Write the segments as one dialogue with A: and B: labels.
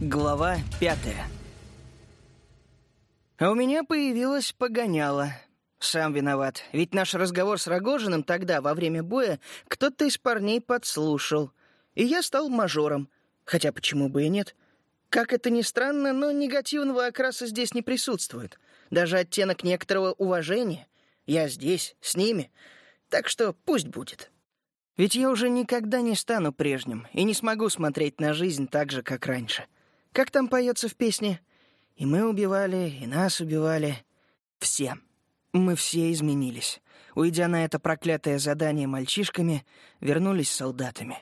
A: Глава пятая. А у меня появилась погоняла. Сам виноват, ведь наш разговор с Рогожиным тогда, во время боя, кто-то из парней подслушал. И я стал мажором. Хотя почему бы и нет? Как это ни странно, но негативного окраса здесь не присутствует. Даже оттенок некоторого уважения. Я здесь, с ними. Так что пусть будет. Ведь я уже никогда не стану прежним и не смогу смотреть на жизнь так же, как раньше. Как там поется в песне? И мы убивали, и нас убивали. Все. Мы все изменились. Уйдя на это проклятое задание мальчишками, вернулись солдатами,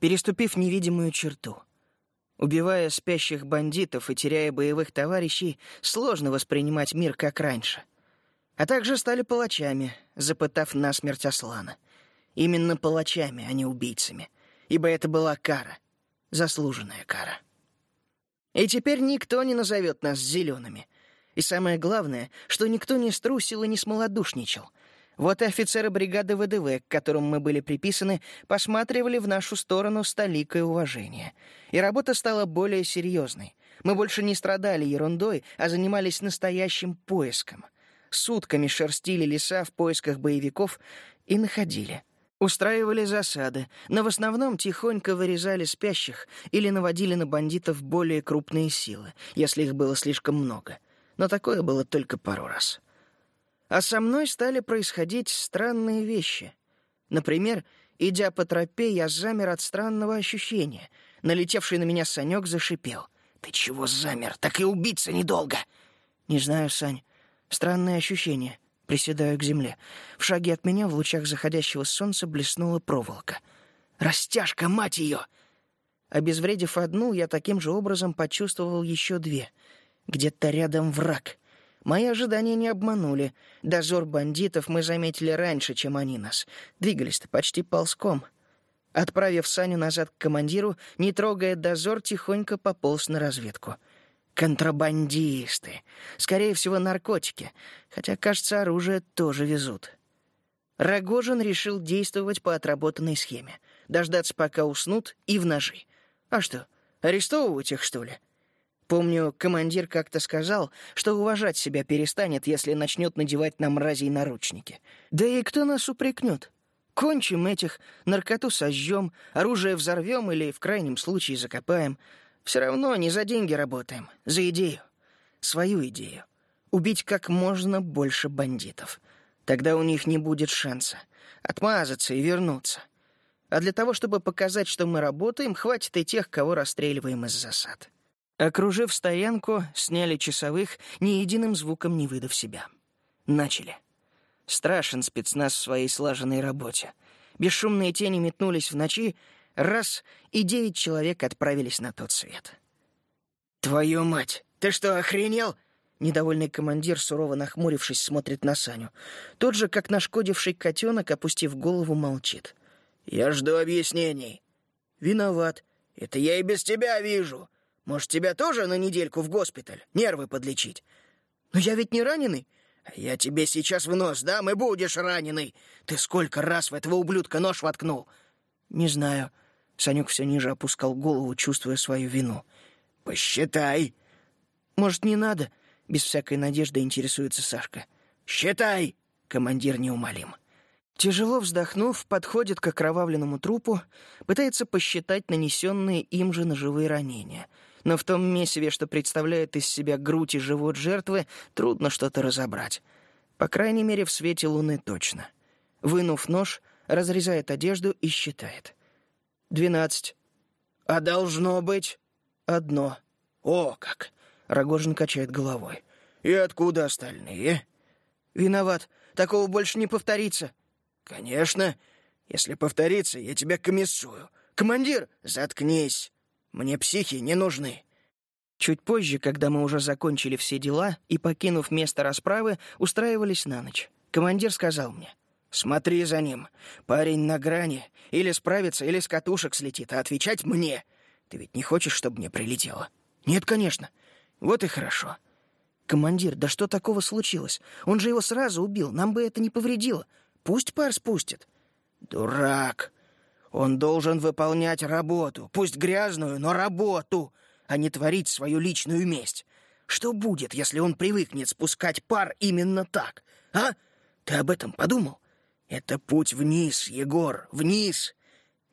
A: переступив невидимую черту. Убивая спящих бандитов и теряя боевых товарищей, сложно воспринимать мир как раньше. А также стали палачами, запытав насмерть Аслана — Именно палачами, а не убийцами. Ибо это была кара. Заслуженная кара. И теперь никто не назовет нас зелеными. И самое главное, что никто не струсил и не смолодушничал. Вот и офицеры бригады ВДВ, к которым мы были приписаны, посматривали в нашу сторону с толикой уважения. И работа стала более серьезной. Мы больше не страдали ерундой, а занимались настоящим поиском. Сутками шерстили леса в поисках боевиков и находили. Устраивали засады, но в основном тихонько вырезали спящих или наводили на бандитов более крупные силы, если их было слишком много. Но такое было только пару раз. А со мной стали происходить странные вещи. Например, идя по тропе, я замер от странного ощущения. Налетевший на меня Санек зашипел. «Ты чего замер? Так и убиться недолго!» «Не знаю, Сань. Странное ощущение. Приседаю к земле. В шаге от меня в лучах заходящего солнца блеснула проволока. «Растяжка, мать ее!» Обезвредив одну, я таким же образом почувствовал еще две. Где-то рядом враг. Мои ожидания не обманули. Дозор бандитов мы заметили раньше, чем они нас. Двигались-то почти ползком. Отправив Саню назад к командиру, не трогая дозор, тихонько пополз на разведку — Контрабандисты. Скорее всего, наркотики. Хотя, кажется, оружие тоже везут. Рогожин решил действовать по отработанной схеме. Дождаться, пока уснут, и в ножи. А что, арестовывать их, что ли? Помню, командир как-то сказал, что уважать себя перестанет, если начнет надевать на мразей наручники. Да и кто нас упрекнет? Кончим этих, наркоту сожжем, оружие взорвем или, в крайнем случае, закопаем — все равно не за деньги работаем, за идею. Свою идею. Убить как можно больше бандитов. Тогда у них не будет шанса. Отмазаться и вернуться. А для того, чтобы показать, что мы работаем, хватит и тех, кого расстреливаем из засад. Окружив стоянку, сняли часовых, ни единым звуком не выдав себя. Начали. Страшен спецназ в своей слаженной работе. Бесшумные тени метнулись в ночи, Раз — и девять человек отправились на тот свет. «Твою мать! Ты что, охренел?» Недовольный командир, сурово нахмурившись, смотрит на Саню. Тот же, как нашкодивший котенок, опустив голову, молчит. «Я жду объяснений». «Виноват. Это я и без тебя вижу. Может, тебя тоже на недельку в госпиталь? Нервы подлечить?» «Но я ведь не раненый». «Я тебе сейчас в нос дам, и будешь раненый. Ты сколько раз в этого ублюдка нож воткнул?» «Не знаю. Санек все ниже опускал голову, чувствуя свою вину. «Посчитай!» «Может, не надо?» — без всякой надежды интересуется Сашка. «Считай!» — командир неумолим. Тяжело вздохнув, подходит к окровавленному трупу, пытается посчитать нанесенные им же ножевые ранения. Но в том месиве, что представляет из себя грудь и живот жертвы, трудно что-то разобрать. По крайней мере, в свете луны точно. Вынув нож, разрезает одежду и считает. «Двенадцать». «А должно быть...» «Одно». «О, как!» — Рогожин качает головой. «И откуда остальные?» «Виноват. Такого больше не повторится». «Конечно. Если повторится, я тебя комиссую. Командир, заткнись. Мне психи не нужны». Чуть позже, когда мы уже закончили все дела и, покинув место расправы, устраивались на ночь, командир сказал мне — Смотри за ним. Парень на грани. Или справится, или с катушек слетит, а отвечать мне. Ты ведь не хочешь, чтобы мне прилетело? Нет, конечно. Вот и хорошо. Командир, да что такого случилось? Он же его сразу убил, нам бы это не повредило. Пусть пар спустит. Дурак. Он должен выполнять работу. Пусть грязную, но работу. а не творить свою личную месть. Что будет, если он привыкнет спускать пар именно так? А? Ты об этом подумал? Это путь вниз, Егор, вниз.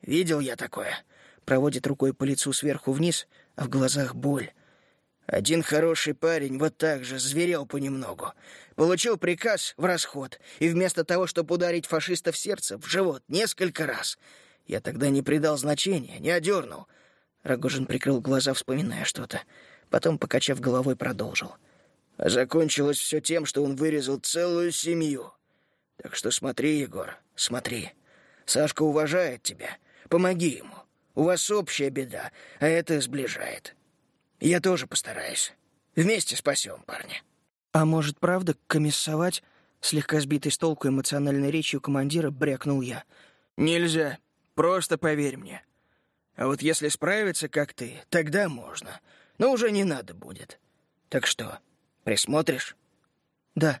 A: Видел я такое. Проводит рукой по лицу сверху вниз, а в глазах боль. Один хороший парень вот так же зверел понемногу. Получил приказ в расход, и вместо того, чтобы ударить фашиста в сердце, в живот, несколько раз. Я тогда не придал значения, не одернул. Рогожин прикрыл глаза, вспоминая что-то. Потом, покачав головой, продолжил. Закончилось все тем, что он вырезал целую семью. Так что смотри, Егор, смотри. Сашка уважает тебя. Помоги ему. У вас общая беда, а это сближает. Я тоже постараюсь. Вместе спасем парня». «А может, правда, комиссовать?» Слегка сбитый с толку эмоциональной речью командира брякнул я. «Нельзя. Просто поверь мне. А вот если справиться, как ты, тогда можно. Но уже не надо будет. Так что, присмотришь?» «Да».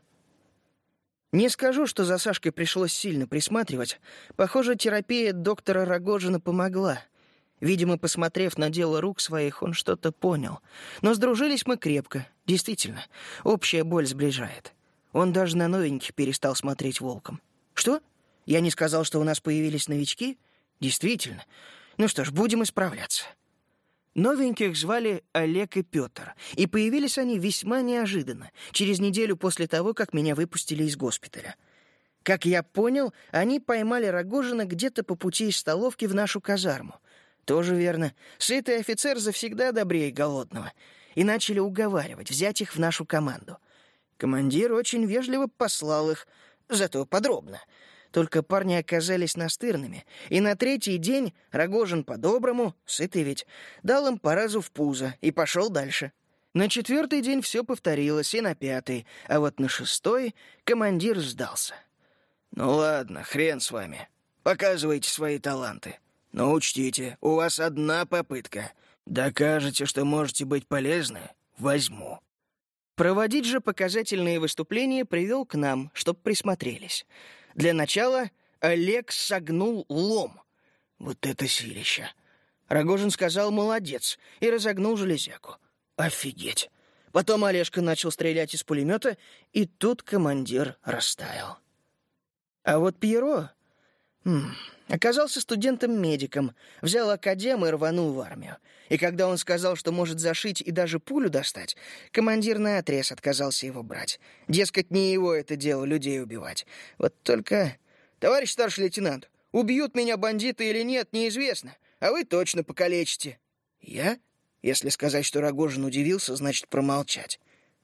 A: Не скажу, что за Сашкой пришлось сильно присматривать. Похоже, терапия доктора Рогожина помогла — Видимо, посмотрев на дело рук своих, он что-то понял. Но сдружились мы крепко. Действительно, общая боль сближает. Он даже на новеньких перестал смотреть волком. «Что? Я не сказал, что у нас появились новички?» «Действительно. Ну что ж, будем исправляться». Новеньких звали Олег и Петр, и появились они весьма неожиданно, через неделю после того, как меня выпустили из госпиталя. Как я понял, они поймали Рогожина где-то по пути из столовки в нашу казарму. Тоже верно. Сытый офицер завсегда добрее голодного. И начали уговаривать взять их в нашу команду. Командир очень вежливо послал их, зато подробно. Только парни оказались настырными, и на третий день Рогожин по-доброму, сытый ведь, дал им по разу в пузо и пошел дальше. На четвертый день все повторилось, и на пятый, а вот на шестой командир сдался. «Ну ладно, хрен с вами. Показывайте свои таланты. Но учтите, у вас одна попытка. Докажете, что можете быть полезны — возьму». Проводить же показательные выступления привел к нам, чтоб присмотрелись. Для начала Олег согнул лом. Вот это силища. Рогожин сказал «молодец» и разогнул железяку. Офигеть. Потом Олежка начал стрелять из пулемета, и тут командир растаял. А вот Пьеро... Оказался студентом-медиком, взял академ и рванул в армию. И когда он сказал, что может зашить и даже пулю достать, командир наотрез отказался его брать. Дескать, не его это дело людей убивать. Вот только... Товарищ старший лейтенант, убьют меня бандиты или нет, неизвестно, а вы точно покалечите. Я? Если сказать, что Рогожин удивился, значит промолчать.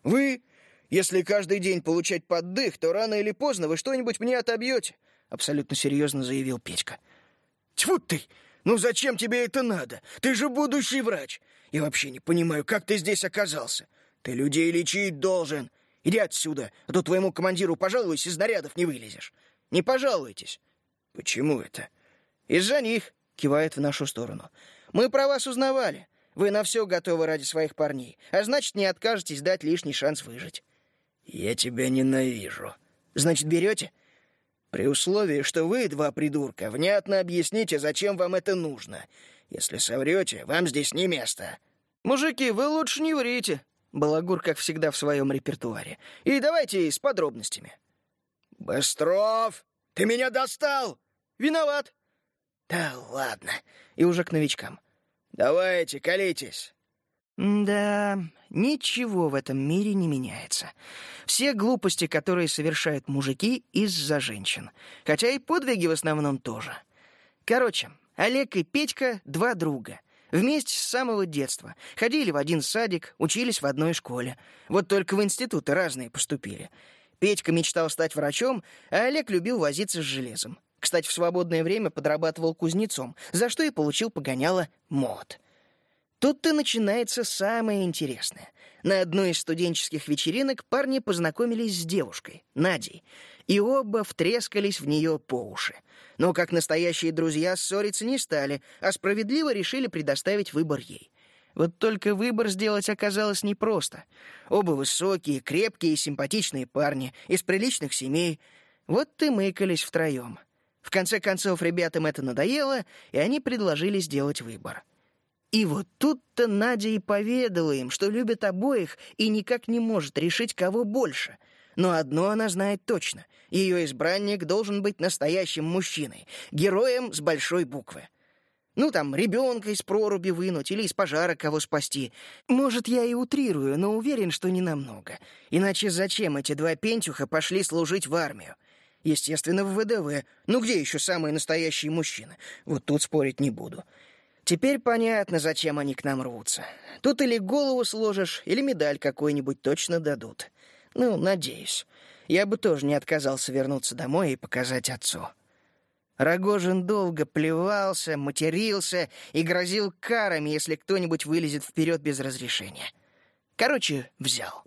A: Вы? Если каждый день получать поддых, то рано или поздно вы что-нибудь мне отобьете абсолютно серьезно заявил Петька. «Тьфу ты! Ну зачем тебе это надо? Ты же будущий врач! И вообще не понимаю, как ты здесь оказался? Ты людей лечить должен! Иди отсюда, а то твоему командиру пожалуйся, из нарядов не вылезешь! Не пожалуйтесь!» «Почему это?» «Из-за них!» — кивает в нашу сторону. «Мы про вас узнавали. Вы на все готовы ради своих парней, а значит, не откажетесь дать лишний шанс выжить». «Я тебя ненавижу». «Значит, берете?» При условии, что вы, два придурка, внятно объясните, зачем вам это нужно. Если соврете, вам здесь не место. Мужики, вы лучше не врите. Балагур, как всегда, в своем репертуаре. И давайте с подробностями. Быстров, ты меня достал! Виноват. Да ладно. И уже к новичкам. Давайте, колитесь. Да, ничего в этом мире не меняется. Все глупости, которые совершают мужики, из-за женщин. Хотя и подвиги в основном тоже. Короче, Олег и Петька — два друга. Вместе с самого детства. Ходили в один садик, учились в одной школе. Вот только в институты разные поступили. Петька мечтал стать врачом, а Олег любил возиться с железом. Кстати, в свободное время подрабатывал кузнецом, за что и получил погоняло мод. Тут-то начинается самое интересное. На одной из студенческих вечеринок парни познакомились с девушкой, Надей, и оба втрескались в нее по уши. Но как настоящие друзья ссориться не стали, а справедливо решили предоставить выбор ей. Вот только выбор сделать оказалось непросто. Оба высокие, крепкие и симпатичные парни, из приличных семей. Вот ты мыкались втроем. В конце концов, ребятам это надоело, и они предложили сделать выбор — И вот тут-то Надя и поведала им, что любит обоих и никак не может решить, кого больше. Но одно она знает точно. Ее избранник должен быть настоящим мужчиной, героем с большой буквы. Ну, там, ребенка из проруби вынуть или из пожара кого спасти. Может, я и утрирую, но уверен, что не намного. Иначе зачем эти два пентюха пошли служить в армию? Естественно, в ВДВ. Ну, где еще самые настоящие мужчины? Вот тут спорить не буду. Теперь понятно, зачем они к нам рвутся. Тут или голову сложишь, или медаль какой-нибудь точно дадут. Ну, надеюсь. Я бы тоже не отказался вернуться домой и показать отцу. Рогожин долго плевался, матерился и грозил карами, если кто-нибудь вылезет вперед без разрешения. Короче, взял.